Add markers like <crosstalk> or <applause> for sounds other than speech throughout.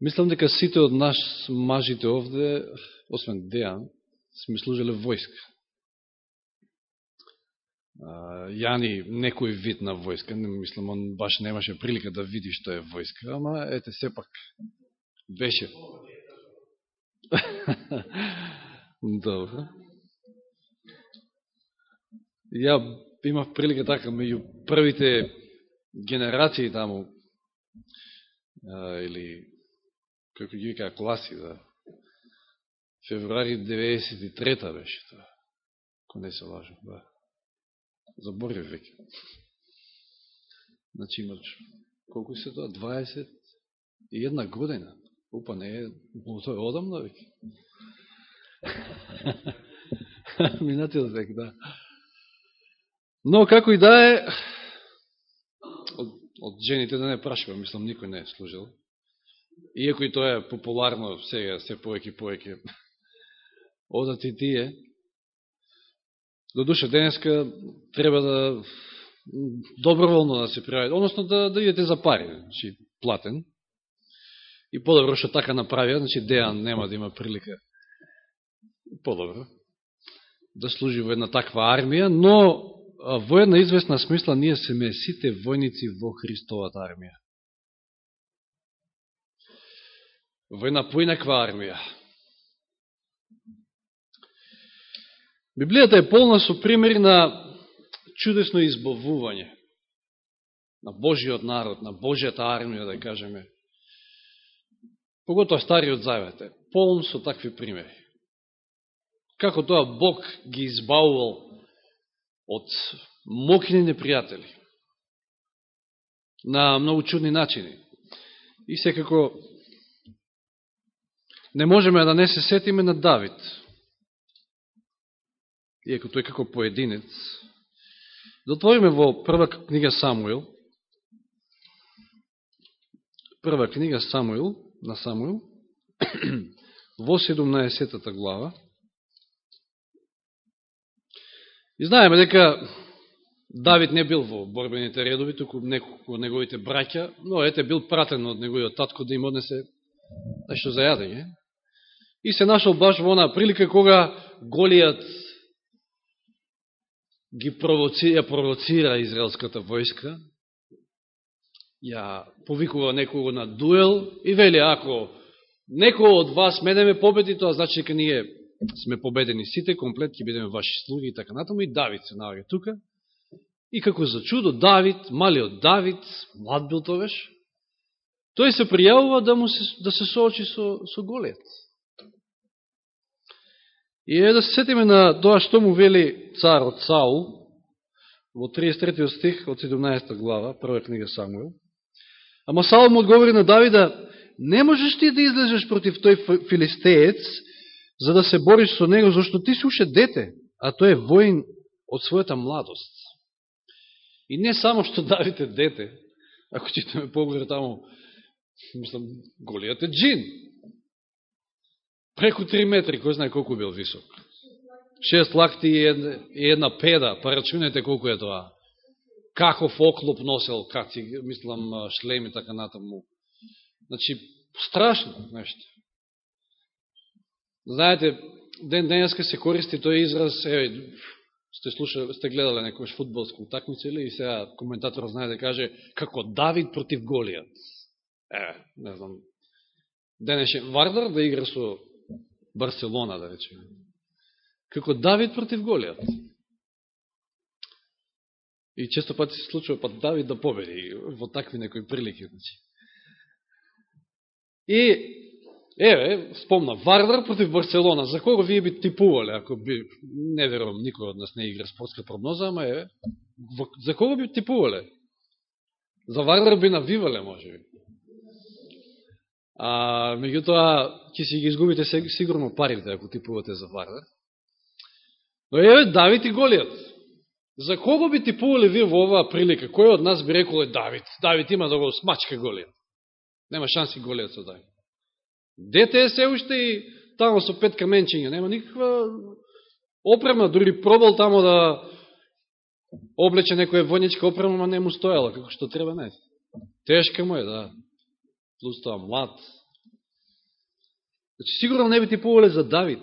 Мислам дека сите од нас мажите овде, освен Дејан, сме служеле војска. Јани некој вид на војска, не мислам, он баш немаше прилика да види што е војска, ама ете, сепак беше. <laughs> Добро. Ја имав прилика така, меѓу првите генерации таму, или, како ги вика, класи, да, февруари 93-та беше тоа, ако не се лажам, да. Заборев веќе. Значи имаш, колку се тоа, 20 и една година. Упа, не е, тоа е одамна веќе. <laughs> Минатиот век, да. Но, како и да е, од, од жените да не прашува, мислам, никој не е служил. Иако и тоа е популарно сега, се повеќе и повеќе. Одат и тие. До душа денеска треба да доброволно да се пријавите, односно да, да идете за пари, значи платен. И подобро што така направија, значи Дејан нема да има прилика подобро да служи во една таква армија, но во една известна смисла ние сме сите војници во Христовата армија. Во една поинаква армија. Библијата е полна со примери на чудесно избавување на Божиот народ, на Божијата армија, да кажеме. Поготоа Стариот Завет е полн со такви примери. Како тоа Бог ги избавувал од мокни непријатели на многу чудни начини. И секако не можеме да не се сетиме на Давид. Иако тој како поединец. Да отвориме во прва книга Самуил. Прва книга Самуил, на Самуил, <clears throat> во 17 глава. И знаеме дека Давид не бил во борбените редови, туку неколку од неговите браќа, но ете бил пратен од неговиот татко да им однесе нешто за јадење. И се нашол баш во она прилика кога Голијат ги провоци, ја провоцира израелската војска, ја повикува некого на дуел и вели, ако некој од вас мене ме победи, тоа значи дека ние сме победени сите, комплет ќе бидеме ваши слуги и така натаму. И Давид се наоѓа тука. И како за чудо Давид, малиот Давид, млад бил веш, тој се пријавува да, му се, да се соочи со, со голијат. И е да се сетиме на тоа што му вели царот Саул во 33 стих од 17 глава, прва книга Самуил. Ама Саул му одговори на Давида, не можеш ти да излезеш против тој филистеец, за да се бориш со него, зашто ти си уше дете, а тој е воин од својата младост. И не само што Давид е дете, ако читаме погледа таму, мислам, голијат е джин. Преку 3 метри, кој знае колку бил висок. Шест лакти и една, и една педа, па рачунете колку е тоа. Каков оклоп носел, каци, мислам, шлеми така натаму. Значи, страшно нешто. Знаете, ден денеска се користи тој израз, еве, сте слушали, сте гледале некојаш фудбалска утакмица или и сега коментатор знае да каже како Давид против Голијат. Е, не знам. Денешен Вардар да игра со Барселона, да речеме. Како Давид против Голијат. И често пати се случува па Давид да победи во такви некои прилики. Значи. И Еве, спомна, Вардар против Барселона. За кого вие би типувале, ако би, не верувам, никој од нас не игра спортска прогноза, ама еве, за кого би типувале? За Вардар би навивале, може би. А, меѓутоа, ќе си ги изгубите сигурно парите, ако типувате за Вардар. Но еве, Давид и Голијат. За кого би типували вие во оваа прилика? Кој од нас би рекол е Давид? Давид има да го смачка Голијат. Нема шанси Голијат со Давид. Дете е се уште и тамо со пет каменчиња, нема никаква опрема, дури пробал тамо да облече некоја војничка опрема, ма не му стоела, како што треба не. Тешка му е, да. Плюс тоа млад, Значи, сигурно не би ти поволе за Давид.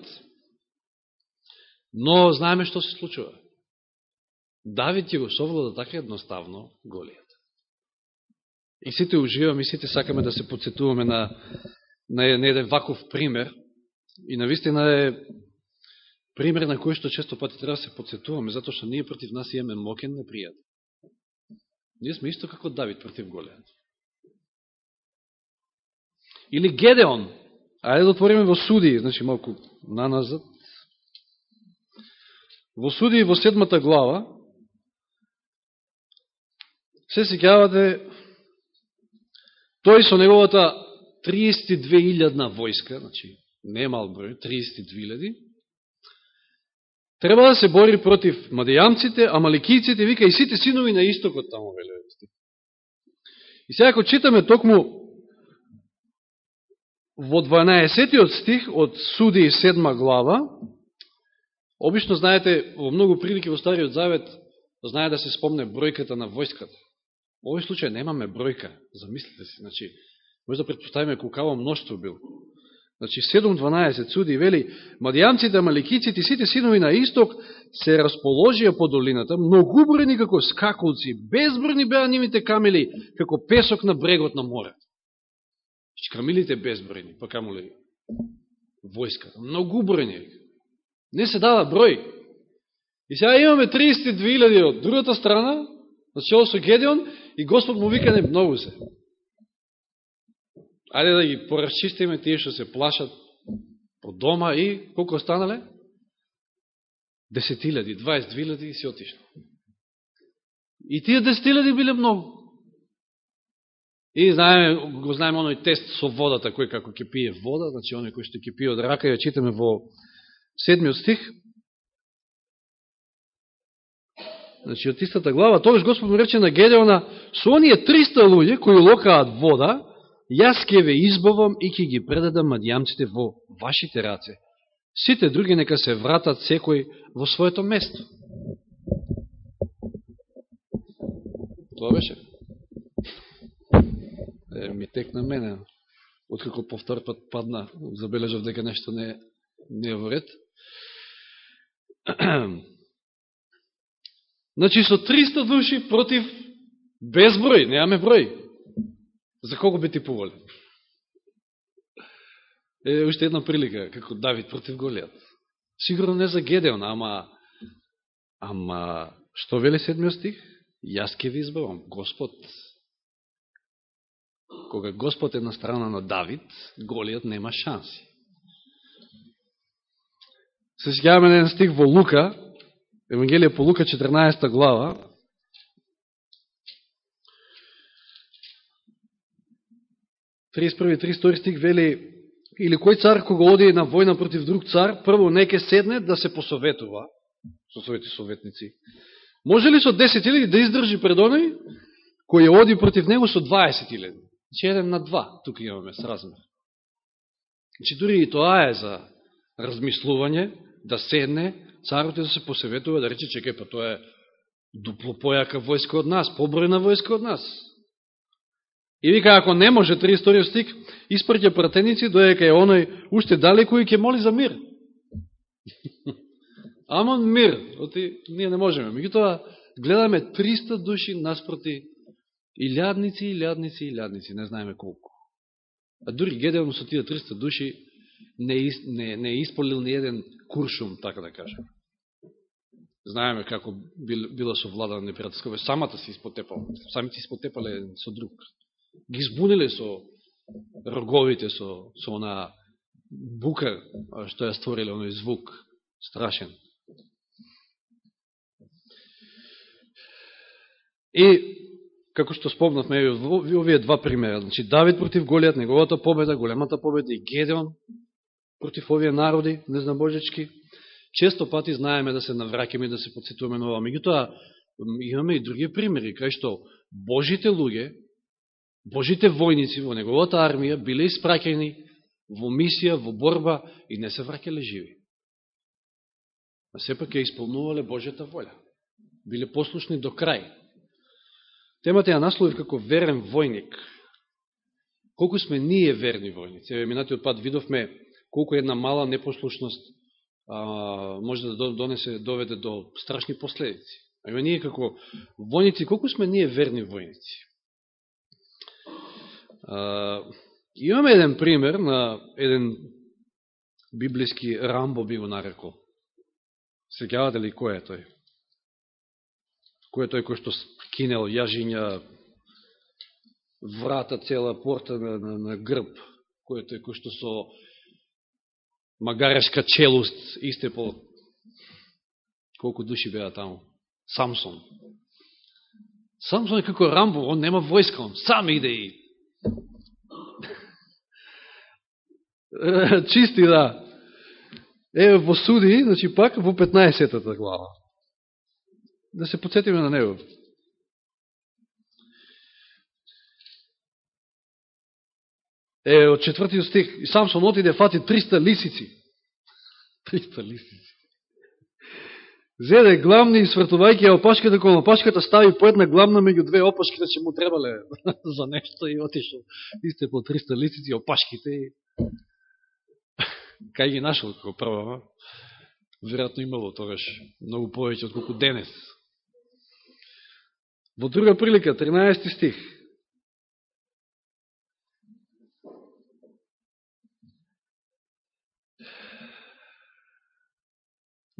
Но знаеме што се случува. Давид ќе го совлада така едноставно Голијат. И сите уживаме, и сите сакаме да се подсетуваме на, на, на еден ваков пример. И навистина е пример на кој што често пати треба да се подсетуваме, затоа што ние против нас имаме мокен непријател. Ние сме исто како Давид против голијата. Или Гедеон. Ајде да отвориме во суди, значи малку наназад. Во суди во седмата глава се сеќавате тој со неговата 32.000 војска, значи немал број, 32.000, треба да се бори против мадејамците, амаликијците, вика и сите синови на истокот таму веле. И сега ако читаме токму во 12 стих од Суди 7 глава, обично знаете, во многу прилики во Стариот Завет, знае да се спомне бројката на војската. Во овој случај немаме бројка, замислите си, значи, може да предпоставиме колкаво мноштво бил. Значи 7.12 суди вели, мадијанците, маликиците и сите синови на исток се расположија по долината, многубрени како скакулци, безбрни беа нивите камели, како песок на брегот на море. Значи безбројни, па каму ли војската, многубрени. Не се дава број. И сега имаме 32.000 од другата страна, начало со Гедеон, и Господ му вика не многу се. Ајде да ги порасчистиме тие што се плашат по дома и колко останале? 10.000, 22.000 и си отишло. И тие десетилјади биле многу. И знаеме, го знаеме оној тест со водата, кој како ќе пие вода, значи оној кој што ќе пие од рака, ја читаме во седмиот стих. Значи, од истата глава, тогаш Господ му рече на Гедеона, со оние 300 луѓе кои локаат вода, Јас ке ве избавам и ќе ги предадам мадијамците во вашите раце. Сите други нека се вратат секој во своето место. Тоа беше? Е, ми тек на мене. Откако повтор пат падна, забележав дека нешто не, не е во ред. <clears throat> Значи, со 300 души против безброј, неаме број. За кого би ти поволен? Е, уште една прилика, како Давид против Голијат. Сигурно не за Гедеон, ама, ама, што вели седмиот стих? Јас ке ви избавам, Господ. Кога Господ е на страна на Давид, Голијат нема шанси. Се сеќаваме на еден стих во Лука, Евангелие по Лука, 14 глава, 31-32 стих вели или кој цар кога оди на војна против друг цар, прво неке седне да се посоветува со своите советници. Може ли со 10.000 да издржи пред оној кој оди против него со 20.000? Значи еден на два, тука имаме сразмер. Значи дури и тоа е за размислување, да седне, царот да се посеветува, да рече, чекај, па тоа е дупло појака војска од нас, побројна војска од нас. И вика, ако не може, 32 стик, испрќа пратеници, доека е оној уште далеко и ќе моли за мир. <laughs> Амон мир, оти ние не можеме. Меѓутоа, гледаме 300 души наспроти и лјадници, и лјадници, и лјадници, не знаеме колку. А дури Гедеон со тие 300 души не, не, не исполил ни еден куршум, така да кажем. Знаеме како бил, била совладана непријателска самата се испотепала, самите испотепале со друг ги збуниле со роговите, со, со она бука што ја створиле, оној звук страшен. И, како што спомнавме, овие два примера, значи Давид против Голијат, неговата победа, големата победа и Гедеон против овие народи, не знам божечки, често пати знаеме да се навракеме и да се подсетуваме на ова. Меѓутоа, имаме и други примери, кај што Божите луѓе, Божите војници во неговата армија биле испраќени во мисија, во борба и не се враќале живи. А сепак ја исполнувале Божјата воља. Биле послушни до крај. Темата ја насловив како верен војник. Колку сме ние верни војници? Еве, минатиот пат видовме колку една мала непослушност а, може да донесе, доведе до страшни последици. А има ние како војници, колку сме ние верни војници? А, имаме еден пример на еден библиски Рамбо би го нарекол. Сеќавате ли кој е тој? Кој е тој кој што кинел јажиња, врата цела порта на, на, на грб? Кој е кој што со магарешка челуст истепол. колку души беа таму? Самсон. Самсон е како Рамбо, он нема војска, он сам иде и <laughs> чисти, да. Еве во суди, значи пак во 15-та глава. Да се подсетиме на него. Е, од четвртиот стих, и Самсон отиде фати 300 лисици. <laughs> 300 лисици. Зеде главни и свртувајќи ја опашката кон опашката стави по една главна меѓу две опашки, да че му требале <laughs> за нешто и отишол. Исте по 300 лисици опашките и <laughs> кај ги нашол како прво, веројатно имало тогаш многу повеќе од колку денес. Во друга прилика, 13 стих.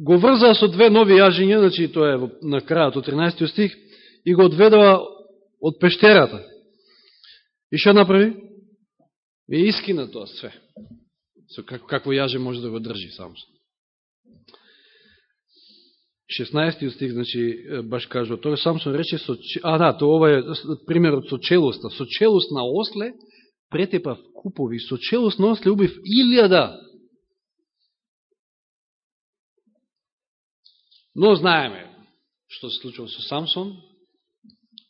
Го врзаа со две нови јажиња, значи тоа е на крајот од 13 стих, и го одведува од пештерата. И што направи? И искина тоа све со како, какво јаже може да го држи само. 16 стих, значи, баш кажува, тоа Самсон рече, со, а да, тоа ова е примерот со челоста. Со челост на осле претепав купови, со челост на осле убив илјада. Но знаеме што се случува со Самсон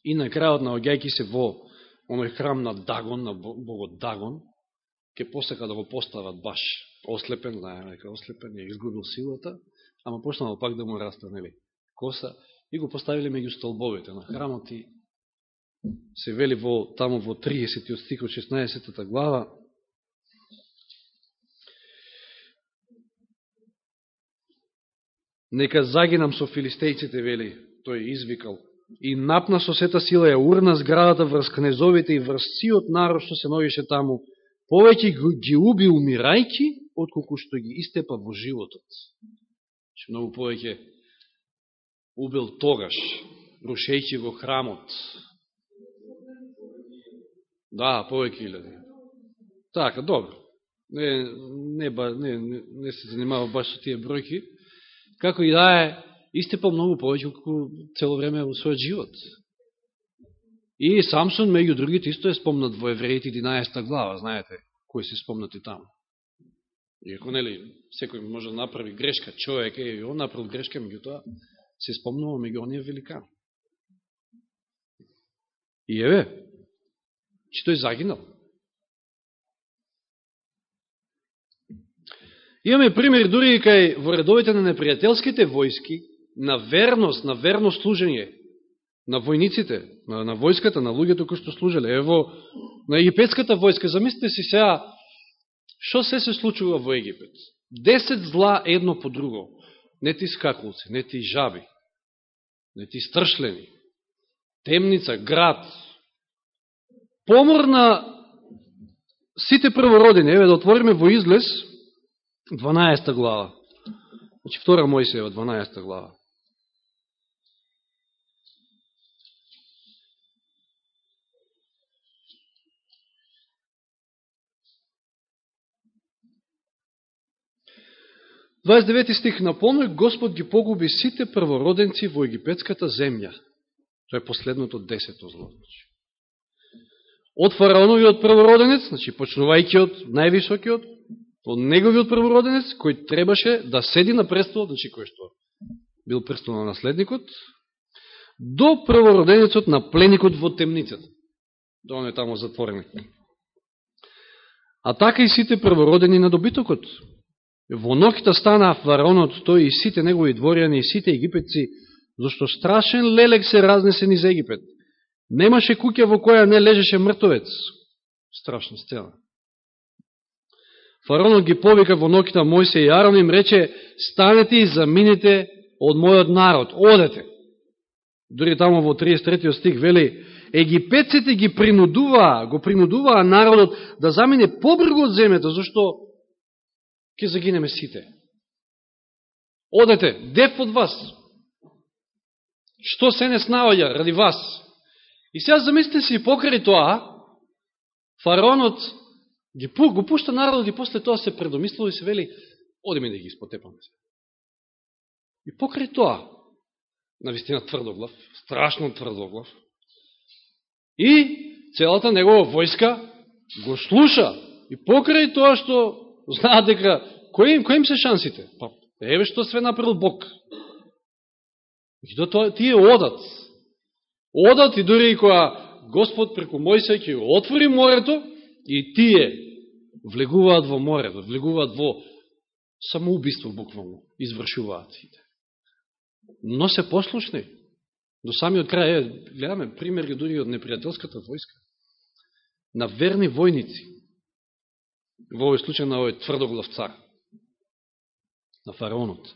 и на крајот на оѓајки се во оној храм на Дагон, на богот Дагон, ќе посека да го постават баш ослепен, знаеме дека ослепен, ја изгубил силата, ама почнал пак да му раста, нели, коса, и го поставиле меѓу столбовите на храмот и се вели во, таму во 30 од од 16 глава, Нека загинам со филистејците, вели, тој извикал, и напна со сета сила ја урна зградата врз кнезовите и врз сиот народ што се новише таму, повеќе ги уби умирајки, отколку што ги истепа во животот. Че многу повеќе убил тогаш, рушејќи го храмот. Да, повеќе илјади. Така, добро. Не, не, не, не, не се занимава баш со тие бројки. Како и да е, истепа многу повеќе, колку цело време во својот живот. И Самсон, меѓу другите, исто е спомнат во Евреите 11 глава, знаете, кои се спомнати таму. Иако, нели, секој може да направи грешка, човек е, и он направил грешка, меѓу тоа, се спомнува меѓу оние великан. И еве, че тој загинал. Имаме пример дури и кај во редовите на непријателските војски, на верност, на верно служење, на војниците, на, на војската, на луѓето кои што служеле. Ево, на египетската војска, замислите си сега, што се се случува во Египет? Десет зла едно по друго. Не ти скакулци, не ти жаби, не ти стршлени, темница, град. Помор на сите првородени. Еве да отвориме во излез 12 глава. Значи, втора Мојсеева, 12 глава. 29 стих на напомне, Господ ги погуби сите првороденци во египетската земја. Тоа е последното десето зло. Значи. Од фараоновиот првороденец, значи почнувајќи од највисокиот, неговиот првороденец, кој требаше да седи на престолот, значи кој што бил престол на наследникот, до првороденецот на пленикот во темницата. Да он е тамо затворен. А така и сите првородени на добитокот, Во ноките стана фараонот тој и сите негови дворјани и сите египетци, зашто страшен лелек се разнесе низ Египет. Немаше куќа во која не лежеше мртовец. Страшна сцена. Фаронот ги повика во ноќта Мојсе и Арон им рече, станете и заминете од мојот народ, одете. Дори тамо во 33 стих вели, египетците ги принудуваа, го принудуваа народот да замине побргу од земјата, зашто ќе загинеме сите. Одете, дев од вас. Што се не снаоѓа ради вас? И сега замислите си покрај тоа, фаронот ги го пушта народот и после тоа се предомислува и се вели, одиме да ги испотепаме се. И покрај тоа, на вистина тврдоглав, страшно тврдоглав, и целата негова војска го слуша. И покрај тоа што знаат дека, кои им, кои им се шансите? Па, еве што све направил Бог. И до тоа, тие одат. Одат и дори и која Господ преку Мојсе ќе отвори морето, и тие влегуваат во морето, влегуваат во самоубиство буквално, извршуваат сите. Но се послушни. До самиот крај, е, гледаме примери дури од непријателската војска. На верни војници. Во овој случај на овој тврдоглав цар. На фараонот.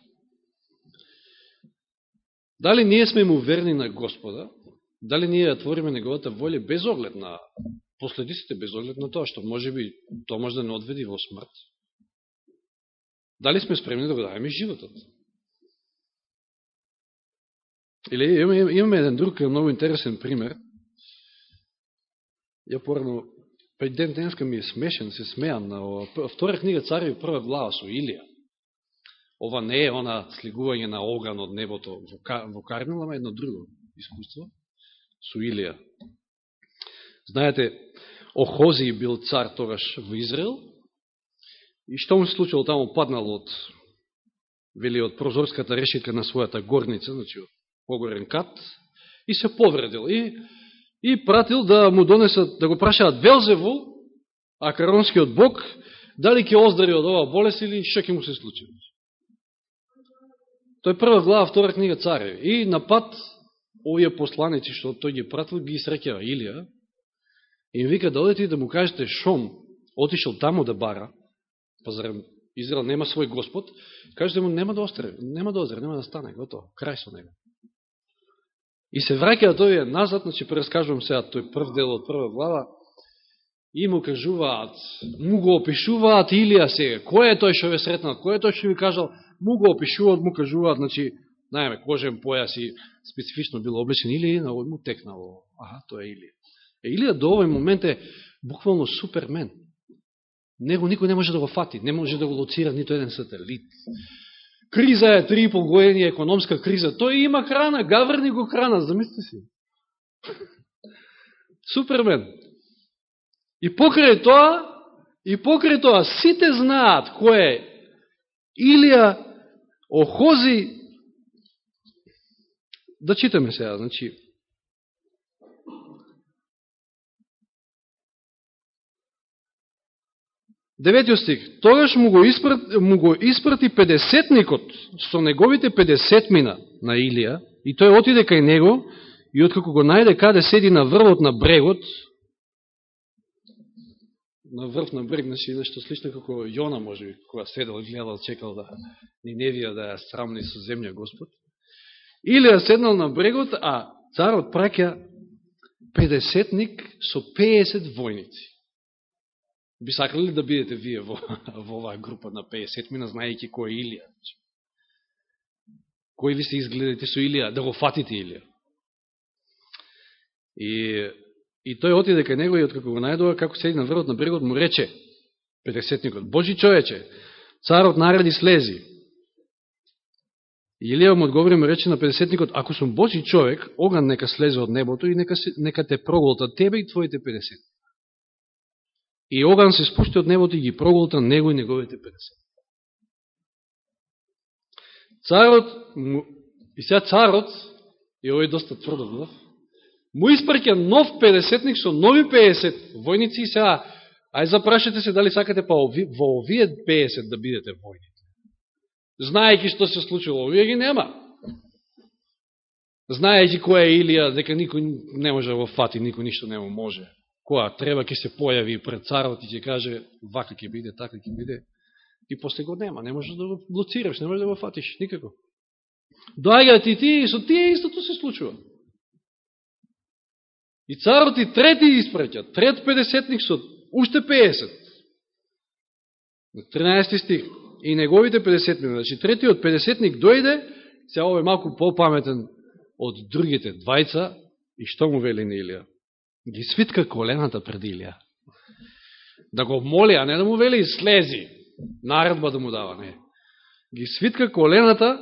Дали ние сме му верни на Господа? Дали ние ја твориме неговата волја без оглед на последиците без оглед на тоа, што може би тоа може да не одведи во смрт. Дали сме спремни да го даваме животот? Или имаме, имаме еден друг многу интересен пример. Ја порано, пред ден денска ми е смешен, се смеам на втора книга Цареви прва глава со Илија. Ова не е она слигување на оган од небото во Кармил, ама едно друго искуство со Илија. Знаете, Охози бил цар тогаш во Израел. И што му се случило таму, паднал од, вели, од прозорската решетка на својата горница, значи од погорен кат, и се повредил. И, и пратил да му донесат, да го прашаат Велзеву, акаронскиот бог, дали ќе оздари од оваа болест или што ќе му се случи. Тој прва глава, втора книга цареви. И на пат, овие посланици, што тој ги пратил, ги среќава Илија, И вика да одете и да му кажете Шом, отишел таму да бара, па зарем Израел нема свој Господ, кажете му нема да остре, нема да остре, нема да стане, готово, крај со него. И се враќаат да овие назад, значи прескажувам сега тој прв дел од прва глава, и му кажуваат, му го опишуваат Илија сега, кој е тој што ве сретнал, кој е тој што ви кажал, му го опишуваат, му кажуваат, значи, најме, кожен појас и специфично било облечен или на му текнало, аха, тоа е Илија. Илија до овој момент е буквално супермен. Него никој не може да го фати, не може да го лоцира нито еден сателит. Криза е 3,5 години, економска криза. Тој има храна, гаврни го храна, замисли си. <laughs> Супермен. И покрај тоа, и покрај тоа, сите знаат кој е Илија Охози, да читаме сега, значи, Деветиот стих. Тогаш му го, испрати, му го испрати педесетникот со неговите педесетмина на Илија и тој отиде кај него и откако го најде каде седи на врвот на брегот, на врв на брег, значи нешто слично како Јона може би, кога седел, гледал, чекал да ни не вија да ја срамни со земја Господ. Илија седнал на брегот, а царот праќа педесетник со 50 војници. Би сакали ли да бидете вие во, <laughs> во оваа група на 50 мина, знаејќи кој е Илија? Кој ви се изгледате со Илија, да го фатите Илија? И, и тој отиде кај него и откако го најдува, како седи на врвот на брегот, му рече, 50-никот, Божи човече, царот нареди слези. Илија му одговори му рече на 50-никот, ако сум Божи човек, оган нека слезе од небото и нека, нека те проголта тебе и твоите 50. И оган се спушти од небото и ги проголта него и неговите 50. Царот, и сега царот, и овој доста тврдо му испрќа нов 50-ник со нови 50 војници и сега, ај запрашате се дали сакате па во овие 50 да бидете војници. Знаејќи што се случило, овие ги нема. Знаејќи која е Илија, дека никој не може да го фати, никој ништо не му може која треба ќе се појави пред царот и ќе каже вака ќе биде, така ќе биде, и после го нема, не можеш да го блоцираш, не можеш да го фатиш, никако. Доаѓаат и тие, и со тие истото се случува. И царот и трети испреќа, трет 50-ник со уште 50. 13 стих. И неговите 50 мина. Значи, третиот 50-ник дојде, сега овој малку попаметен од другите двајца, и што му вели на Илија? Ги свитка колената пред Илија. Да го моли, а не да му вели слези. Наредба да му дава, не. Ги свитка колената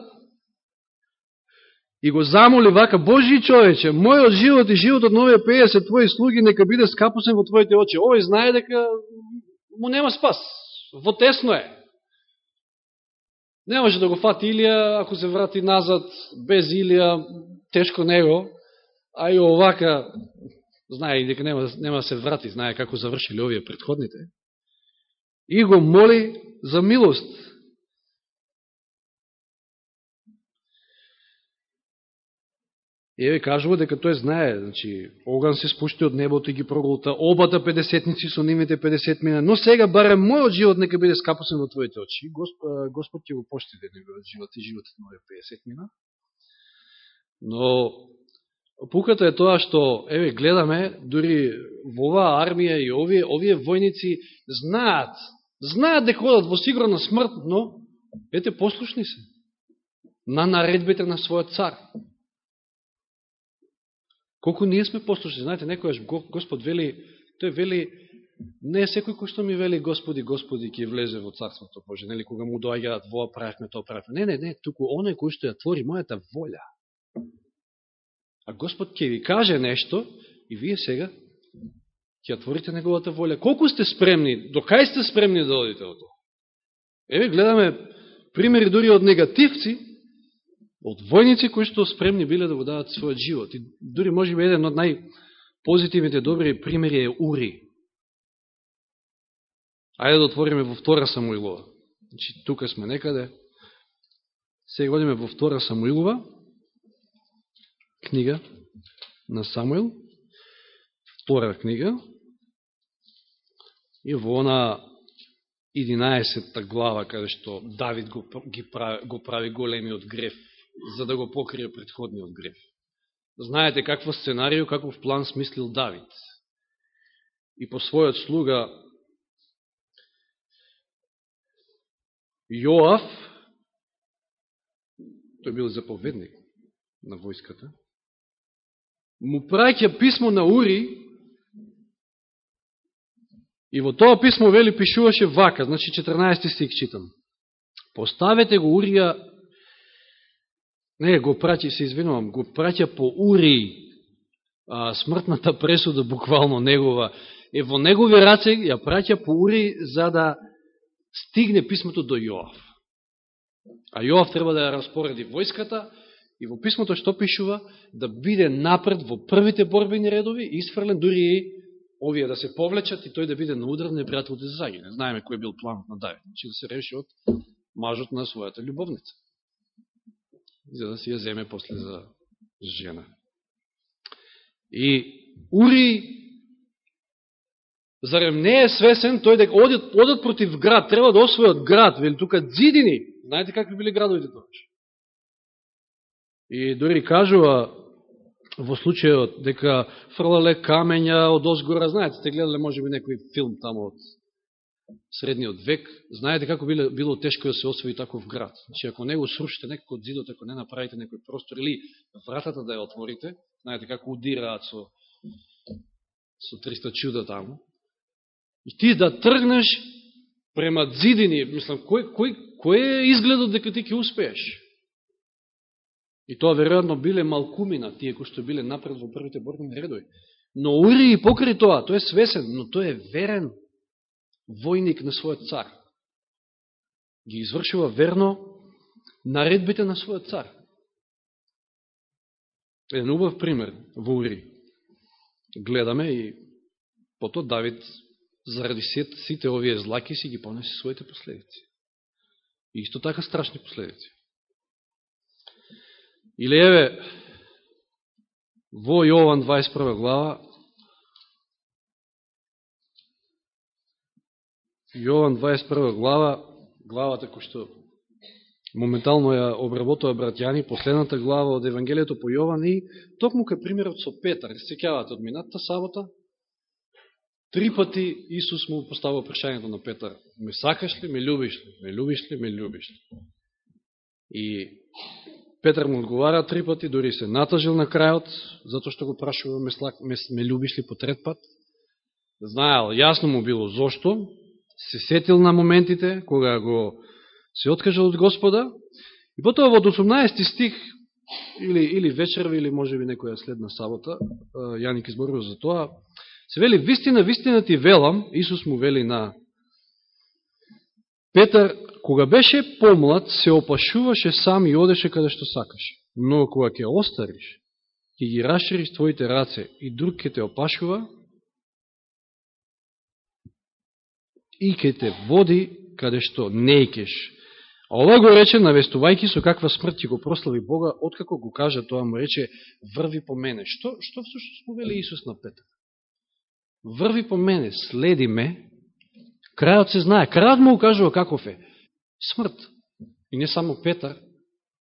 и го замоли вака, Божи човече, мојот живот и животот на овие 50 твои слуги нека биде скапусен во твоите очи. Овој знае дека му нема спас. Во тесно е. Не може да го фати Илија, ако се врати назад, без Илија, тешко него, а и овака, знае и дека нема, нема да се врати, знае како завршили овие предходните, и го моли за милост. И еве кажува дека тој знае, значи, оган се спушти од небото и ги проголта обата педесетници со нивните 50 мина, но сега барем мојот живот нека биде скапосен во твоите очи. Господ, Господ ќе го поштите да неговиот живот и животот на овие 50 мина. Но пуката е тоа што, еве, гледаме, дури во оваа армија и овие, овие војници знаат, знаат дека одат во сигурна смрт, но, ете, послушни се на наредбите на својот цар. Колку ние сме послушни, знаете, некојаш Господ вели, тој вели, не е секој кој што ми вели Господи, Господи, ќе влезе во Царството Боже, нели, кога му доаѓаат во правихме, тоа правихме. Не, не, не, туку оној кој што ја твори мојата воља. А Господ ќе ви каже нешто и вие сега ќе отворите неговата воља. Колку сте спремни, до кај сте спремни да одите од тоа? Еве, гледаме примери дури од негативци, од војници кои што спремни биле да го дадат својот живот. И дури може би еден од најпозитивните добри примери е Ури. Ајде да отвориме во втора Самуилова. Значи, тука сме некаде. Сега одиме во втора Самуилова, книга на Самуил, втора книга, и во она 11 глава, каде што Давид го, ги прави, го прави големиот греф за да го покрие предходниот греф. Знаете какво сценарио, каков план смислил Давид. И по својот слуга Јоав, тој бил заповедник на војската, му праќа писмо на Ури и во тоа писмо вели пишуваше вака, значи 14 стих читам. Поставете го Урија Не, го праќа, се извинувам, го праќа по ури а, смртната пресуда, буквално негова, е во негови раце, ја праќа по ури за да стигне писмото до Јоав. А Јоав треба да ја распореди војската и во писмото што пишува, да биде напред во првите борбени редови, исфрлен дури и овие да се повлечат и тој да биде на удар, непријателот да загине. Знаеме кој бил планот на Давид, значи да се реши од мажот на својата љубовница за да си ја земе после за жена. И Ури, зарем не е свесен, тој дека одат, одат против град, треба да освојат град, вели тука дзидини, знаете какви били градовите тогаш. И дори кажува во случајот дека фрлале камења од озгора, знаете, сте гледале може би некој филм тамо од средниот век, знаете како било, било тешко да се освои таков град. Значи, ако не го срушите некој од зидот, ако не направите некој простор, или вратата да ја отворите, знаете како удираат со, со 300 чуда таму, и ти да тргнеш према зидини, мислам, кој, кој, кој е изгледот дека ти ќе успееш? И тоа веројатно биле малкумина, тие кои што биле напред во првите борбени редови. Но Ури и покри тоа, тој е свесен, но тој е верен војник на својот цар. Ги извршува верно наредбите на својот цар. Еден убав пример во Ури. Гледаме и пото Давид заради сите овие злаки си ги понесе своите последици. И исто така страшни последици. Или еве, во Јован 21 глава, Јован 21 глава, главата кој што моментално ја обработува братјани, последната глава од Евангелието по Јован и токму кај примерот со Петар, секјавате од минатата сабота, три пати Исус му поставува прашањето на Петар, ме сакаш ли, ме любиш ли, ме любиш ли, ме любиш ли. И Петар му одговара три пати, дори се натажил на крајот, затоа што го прашува, ме, ме, ме любиш ли по трет пат. Знаел, јасно му било зошто, се сетил на моментите кога го се откажал од Господа, и потоа во 18 стих, или, или вечерва, или може би некоја следна сабота, Јаник изборува за тоа, се вели, вистина, вистина ти велам, Исус му вели на Петар, кога беше помлад, се опашуваше сам и одеше каде што сакаше. Но кога ќе остариш, ќе ги расшириш твоите раце и друг ќе те опашува, и ќе те води каде што не икеш. А ова го рече, навестувајки со каква смрт ќе го прослави Бога, откако го кажа тоа, му рече, врви по мене. Што, што всушност му вели Исус на Петар? Врви по мене, следи ме, крајот се знае. Крајот му укажува каков е. Смрт. И не само Петар.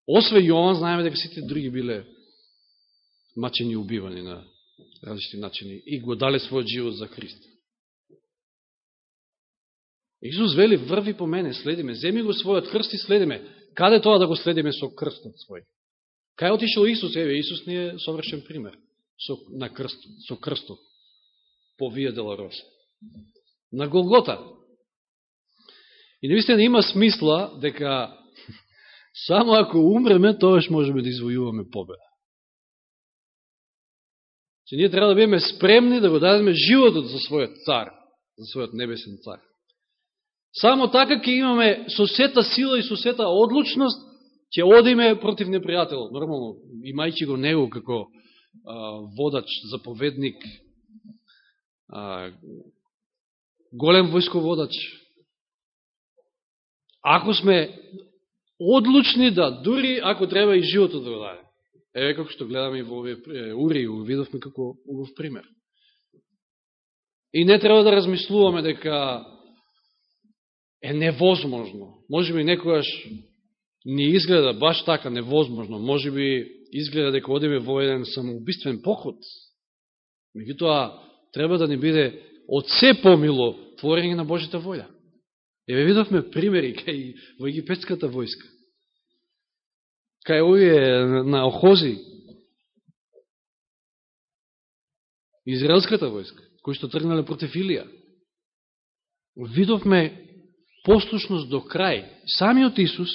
Осве Јован, знаеме дека сите други биле мачени и убивани на различни начини и го дале својот живот за Христ. Исус вели, врви по мене, следиме, земи го својот крст и следиме. Каде тоа да го следиме со крстот свој? Кај отишел Исус? Еве, Исус ни е совршен пример со, на крст, со крстот по Вија Делароса. На Голгота. И наистина има смисла дека <laughs> само ако умреме, тоаш можеме да извојуваме победа. Че ние треба да бидеме спремни да го дадеме животот за својот цар, за својот небесен цар. Само така ќе имаме со сета сила и со сета одлучност, ќе одиме против непријател. Нормално, имајќи го него како а, водач, заповедник, а, голем војсководач. Ако сме одлучни да, дури ако треба и животот да го даде. Еве како што гледаме и во овие ури, видовме како убав пример. И не треба да размислуваме дека е невозможно. Може би некојаш ни изгледа баш така невозможно. Може би изгледа дека одиме во еден самоубиствен поход. Меѓутоа, треба да ни биде од се помило творење на Божите волја. Еве видовме примери кај во египетската војска. Кај овие на Охози, Израелската војска, кои што тргнале против Илија. Видовме послушност до крај. Самиот Исус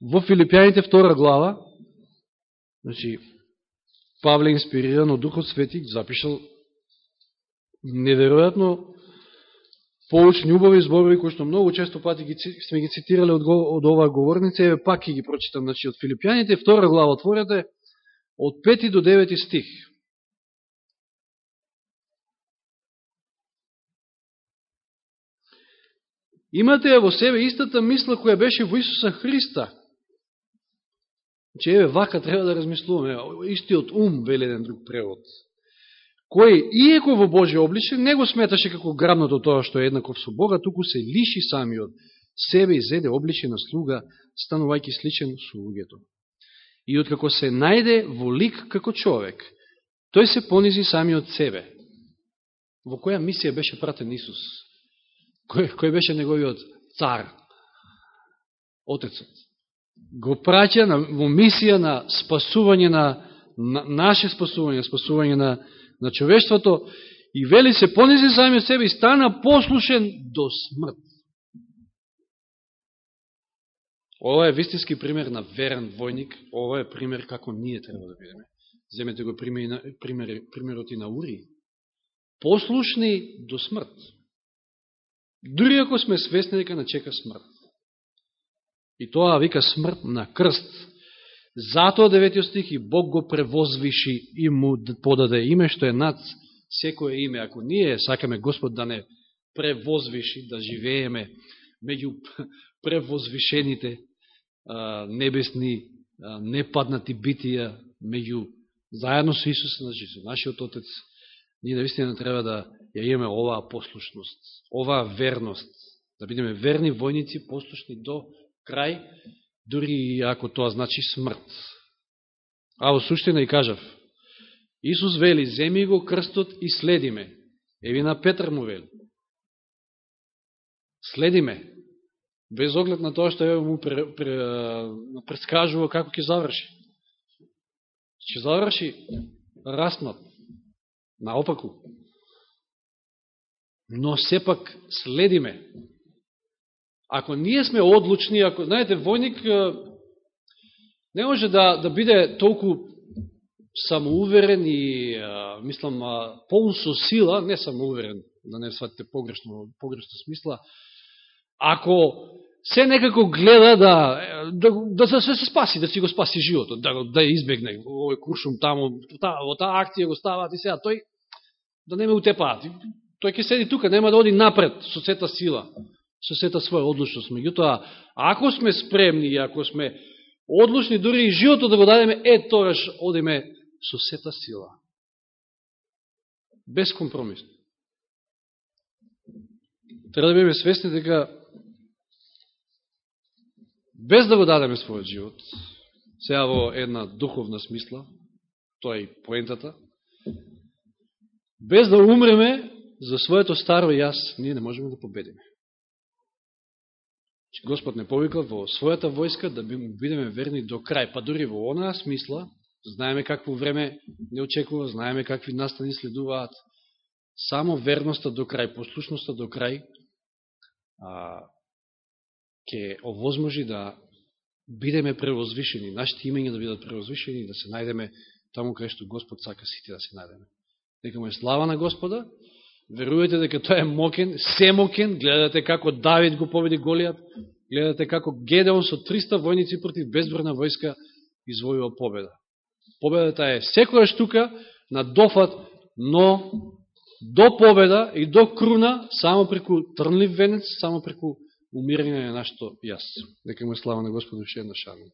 во Филипјаните втора глава, значи, Павле инспириран од Духот Свети, запишал неверојатно поучни убави зборови, кои што многу често пати ги, сме ги цитирали од, од оваа говорница, еве пак ги прочитам, значи, од Филипјаните, втора глава отворете, од 5 до 9 стих. Имате ја во себе истата мисла која беше во Исуса Христа. Че еве вака треба да размислуваме, истиот ум, вели еден друг превод, кој, иеко во Божие обличе, не го сметаше како грамното тоа што е еднаков со Бога, туку се лиши самиот себе и зеде обличе на слуга, станувајќи сличен со луѓето. И откако се најде во лик како човек, тој се понизи самиот себе. Во која мисија беше пратен Исус? кој, кој беше неговиот цар, отецот. Го праќа на, во мисија на спасување на, на наше спасување, спасување на, на човештвото и вели се понизи сами себе и стана послушен до смрт. Ова е вистински пример на верен војник, ова е пример како ние треба да бидеме. Земете го пример, пример, примерот и на Ури. Послушни до смрт. Дори ако сме свесни дека не чека смрт. И тоа вика смрт на крст. Затоа деветиот стих и Бог го превозвиши и му подаде име што е над секое име. Ако ние сакаме Господ да не превозвиши, да живееме меѓу <laughs> превозвишените а, небесни а, непаднати битија, меѓу заедно со Исус, значи со нашиот Отец, ние наистина треба да ја имаме оваа послушност, оваа верност, да бидеме верни војници, послушни до крај, дури и ако тоа значи смрт. А во суштина и кажав, Исус вели, земи го крстот и следиме. Еви на Петр му вели. Следиме. Без оглед на тоа што му предскажува како ќе заврши. Ќе заврши распнат, наопаку. Но сепак следиме. Ако ние сме одлучни, ако, знаете, војник не може да, да биде толку самоуверен и, а, мислам, а, полн со сила, не самоуверен, да не сватите погрешно, погрешно смисла, ако се некако гледа да, да, да се, се спаси, да си го спаси животот, да, да избегне овој куршум таму, та, во таа акција го ставаат и сега тој да не ме утепаат. Тој ќе седи тука, нема да оди напред со сета сила, со сета своја одлучност. Меѓутоа, ако сме спремни и ако сме одлучни, дори и животот да го дадеме, е, тогаш одиме со сета сила. Без компромис. Треба да бидеме свесни дека без да го дадеме својот живот, сега во една духовна смисла, тоа е и поентата, без да умреме за своето старо јас, ние не можеме да победиме. Господ не повикал во својата војска да бидеме верни до крај, па дури во онаа смисла, знаеме какво време не очекува, знаеме какви настани следуваат, само верноста до крај, послушноста до крај, а, ќе овозможи да бидеме превозвишени, нашите имења да бидат превозвишени и да се најдеме таму кај што Господ сака сите да се најдеме. Нека му е слава на Господа, верувате дека тој е мокен, се мокен, гледате како Давид го победи Голијат, гледате како Гедеон со 300 војници против безбрна војска извојува победа. Победата е секојаш тука на дофат, но до победа и до круна само преку трнлив венец, само преку умирање на нашето јас. Нека му слава на Господу ше една шарна.